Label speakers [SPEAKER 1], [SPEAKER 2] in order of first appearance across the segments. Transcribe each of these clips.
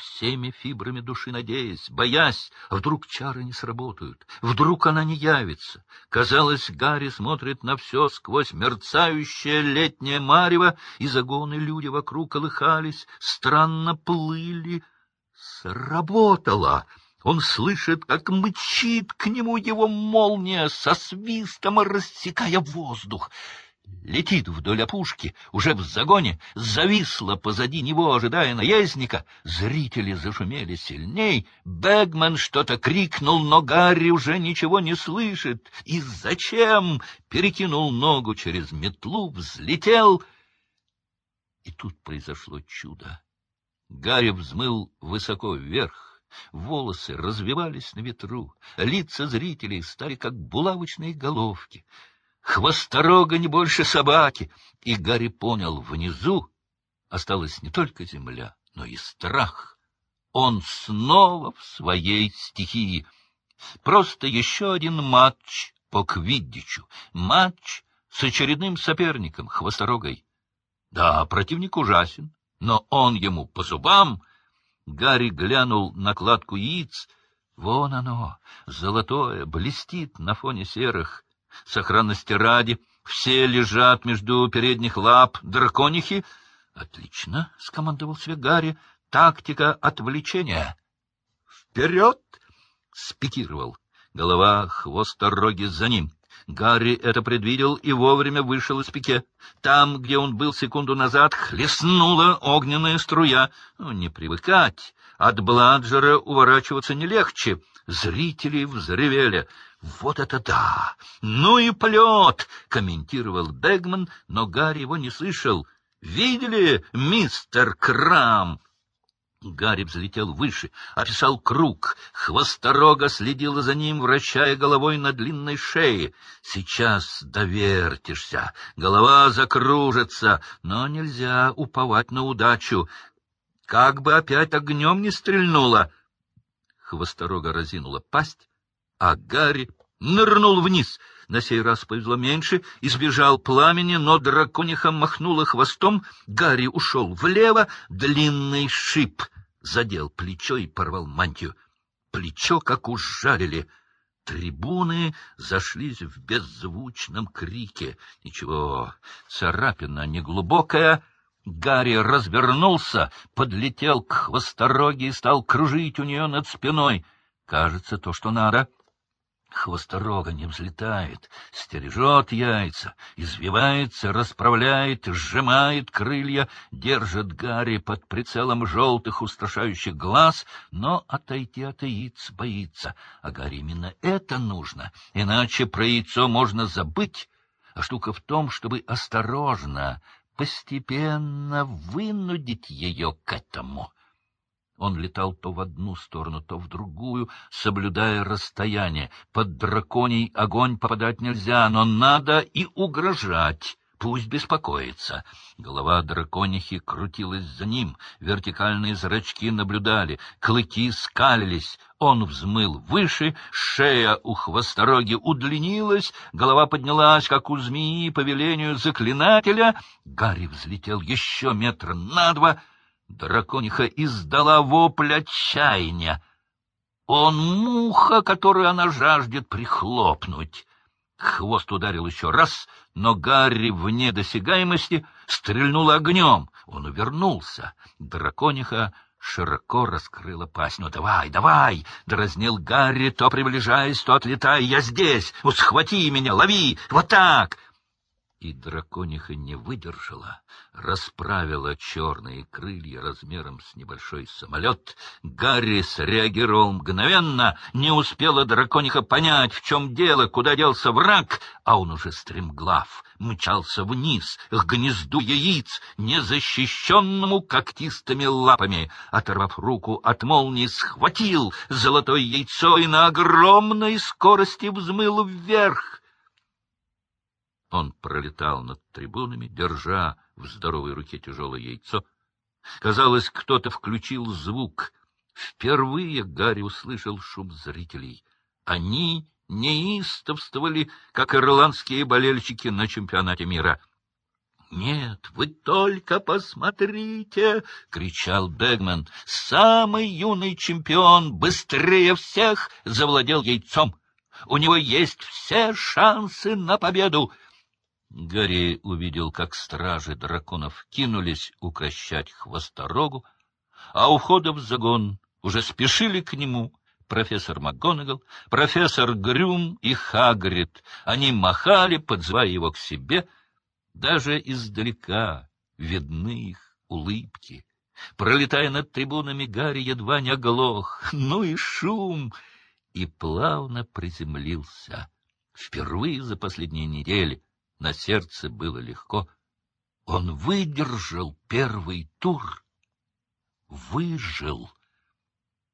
[SPEAKER 1] всеми фибрами души надеясь, боясь, вдруг чары не сработают, вдруг она не явится. Казалось, Гарри смотрит на все сквозь мерцающее летнее марево, и загоны люди вокруг колыхались, странно плыли. Сработало! Он слышит, как мчит к нему его молния со свистом, рассекая воздух летит вдоль опушки, уже в загоне, зависла позади него, ожидая наездника. Зрители зашумели сильней. Бэгман что-то крикнул, но Гарри уже ничего не слышит. И зачем? Перекинул ногу через метлу, взлетел. И тут произошло чудо. Гарри взмыл высоко вверх. Волосы развивались на ветру, лица зрителей стали как булавочные головки. Хвосторога не больше собаки. И Гарри понял, внизу осталась не только земля, но и страх. Он снова в своей стихии. Просто еще один матч по квиддичу. Матч с очередным соперником, хвосторогой. Да, противник ужасен, но он ему по зубам. Гарри глянул на кладку яиц. Вон оно, золотое, блестит на фоне серых. Сохранности ради, все лежат между передних лап драконихи. — Отлично, — скомандовал себе Гарри, — тактика отвлечения. — Вперед! — спикировал. Голова хвоста роги за ним. Гарри это предвидел и вовремя вышел из пике. Там, где он был секунду назад, хлестнула огненная струя. Ну, не привыкать. От Бладжера уворачиваться не легче. Зрители взревели. «Вот это да! Ну и полет!» — комментировал Бегман, но Гарри его не слышал. «Видели, мистер Крам?» Гарри взлетел выше, описал круг. Хвосторога следила за ним, вращая головой на длинной шее. Сейчас довертишься, голова закружится, но нельзя уповать на удачу. Как бы опять огнем не стрельнула! Хвосторога разинула пасть, а Гарри нырнул вниз. На сей раз повезло меньше, избежал пламени, но дракониха махнула хвостом, Гарри ушел влево, длинный шип задел плечо и порвал мантию. Плечо как ужалили. Трибуны зашлись в беззвучном крике. Ничего, царапина неглубокая. Гарри развернулся, подлетел к хвостороге и стал кружить у нее над спиной. Кажется, то, что надо. Хвосторога не взлетает, стережет яйца, извивается, расправляет, сжимает крылья, держит Гарри под прицелом желтых устрашающих глаз, но отойти от яиц боится. А Гарри именно это нужно, иначе про яйцо можно забыть. А штука в том, чтобы осторожно, постепенно вынудить ее к этому. Он летал то в одну сторону, то в другую, соблюдая расстояние. Под драконий огонь попадать нельзя, но надо и угрожать. Пусть беспокоится. Голова драконихи крутилась за ним, вертикальные зрачки наблюдали, клыки скалились. Он взмыл выше, шея у хвостороги удлинилась, голова поднялась, как у змеи, по велению заклинателя. Гарри взлетел еще метра на два — Дракониха издала вопль отчаяния. Он муха, которую она жаждет прихлопнуть. Хвост ударил еще раз, но Гарри вне досягаемости стрельнул огнем. Он увернулся. Дракониха широко раскрыла пасть. — Ну, давай, давай! — дразнил Гарри, то приближаясь, то отлетая. — Я здесь! Схвати меня, лови! Вот так! — и дракониха не выдержала, расправила черные крылья размером с небольшой самолет. Гарри среагировал мгновенно, не успела дракониха понять, в чем дело, куда делся враг, а он уже стремглав, мчался вниз, к гнезду яиц, незащищенному когтистыми лапами. Оторвав руку от молнии, схватил золотое яйцо и на огромной скорости взмыл вверх. Он пролетал над трибунами, держа в здоровой руке тяжелое яйцо. Казалось, кто-то включил звук. Впервые Гарри услышал шум зрителей. Они неистовствовали, как ирландские болельщики на чемпионате мира. — Нет, вы только посмотрите! — кричал Бегман. — Самый юный чемпион быстрее всех завладел яйцом. У него есть все шансы на победу. Гарри увидел, как стражи драконов кинулись укращать хвосторогу, а у в загон уже спешили к нему профессор МакГонагал, профессор Грюм и Хагрид. Они махали, подзывая его к себе — даже издалека видны их улыбки. Пролетая над трибунами, Гарри едва не оглох. Ну и шум! И плавно приземлился. Впервые за последние недели на сердце было легко. Он выдержал первый тур. Выжил.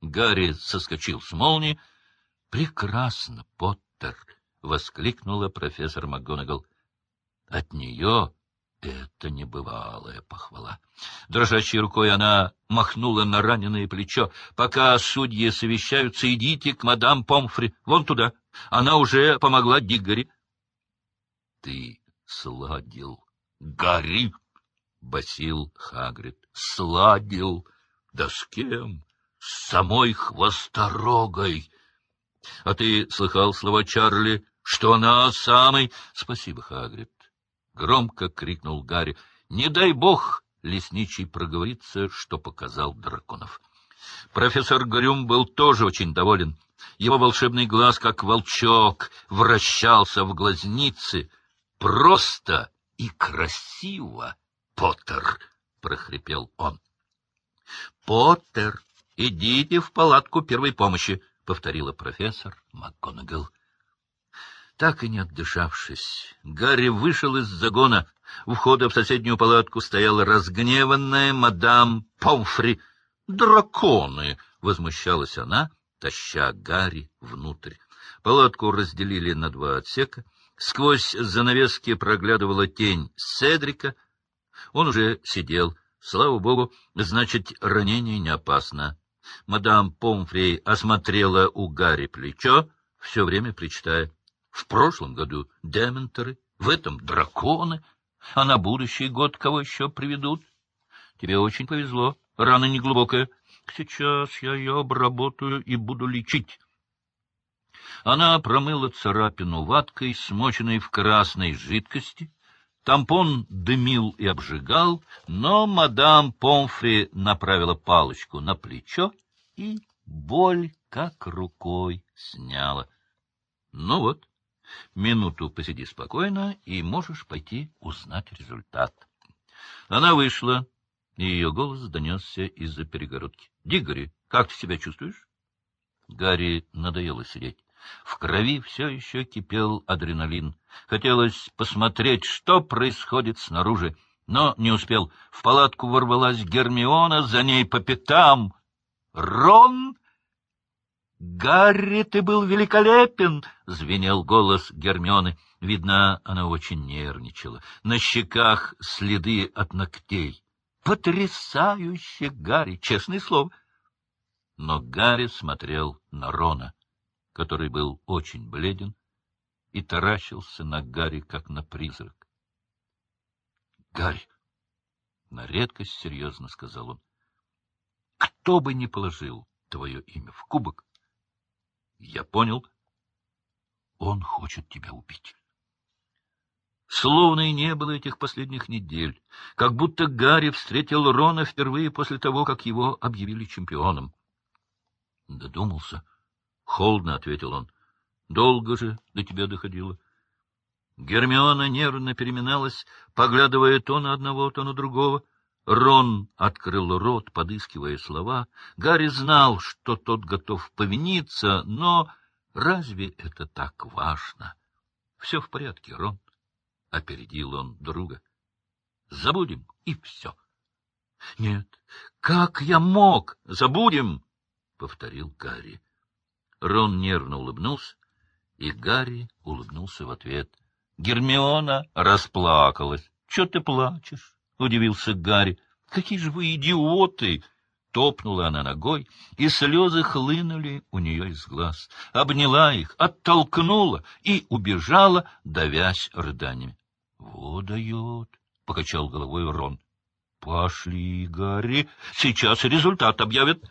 [SPEAKER 1] Гарри соскочил с молнии. — Прекрасно, Поттер! — воскликнула профессор МакГонагал. От нее это небывалая похвала. Дрожащей рукой она махнула на раненое плечо. «Пока судьи совещаются, идите к мадам Помфри. Вон туда. Она уже помогла Диггори». «Ты сладил, Гарри!» — басил Хагрид. «Сладил? Да с кем? С самой хвосторогой!» «А ты слыхал слова Чарли, что она самый...» «Спасибо, Хагрид. — громко крикнул Гарри. — Не дай бог лесничий проговорится, что показал драконов. Профессор Грюм был тоже очень доволен. Его волшебный глаз, как волчок, вращался в глазнице. «Просто и красиво, Поттер!» — прохрипел он. «Поттер, идите в палатку первой помощи!» — повторила профессор МакГонагал. Так и не отдышавшись, Гарри вышел из загона. У входа в соседнюю палатку стояла разгневанная мадам Помфри. «Драконы!» — возмущалась она, таща Гарри внутрь. Палатку разделили на два отсека. Сквозь занавески проглядывала тень Седрика. Он уже сидел. Слава богу, значит, ранение не опасно. Мадам Помфри осмотрела у Гарри плечо, все время причитая. В прошлом году дементоры, в этом драконы, а на будущий год кого еще приведут? Тебе очень повезло, рана неглубокая. Сейчас я ее обработаю и буду лечить. Она промыла царапину ваткой, смоченной в красной жидкости. Тампон дымил и обжигал, но мадам Помфри направила палочку на плечо и боль как рукой сняла. Ну вот, Минуту посиди спокойно, и можешь пойти узнать результат. Она вышла, и ее голос донесся из-за перегородки. — Дигори, как ты себя чувствуешь? Гарри надоело сидеть. В крови все еще кипел адреналин. Хотелось посмотреть, что происходит снаружи, но не успел. В палатку ворвалась Гермиона, за ней по пятам. «Рон!» «Гарри, ты был великолепен!» — звенел голос Гермионы. Видно, она очень нервничала. На щеках следы от ногтей. «Потрясающе, Гарри! Честное слово!» Но Гарри смотрел на Рона, который был очень бледен и таращился на Гарри, как на призрак. «Гарри!» — на редкость серьезно сказал он. «Кто бы ни положил твое имя в кубок, я понял. Он хочет тебя убить. Словно и не было этих последних недель, как будто Гарри встретил Рона впервые после того, как его объявили чемпионом. Додумался. Холодно ответил он. Долго же до тебя доходило. Гермиона нервно переминалась, поглядывая то на одного, то на другого. Рон открыл рот, подыскивая слова. Гарри знал, что тот готов повиниться, но разве это так важно? — Все в порядке, Рон. — опередил он друга. — Забудем, и все. — Нет, как я мог? Забудем! — повторил Гарри. Рон нервно улыбнулся, и Гарри улыбнулся в ответ. Гермиона расплакалась. — Чего ты плачешь? — удивился Гарри. — Какие же вы идиоты! Топнула она ногой, и слезы хлынули у нее из глаз. Обняла их, оттолкнула и убежала, давясь рыданиями. — Вот дает! —— покачал головой Рон. — Пошли, Гарри, сейчас результат объявят.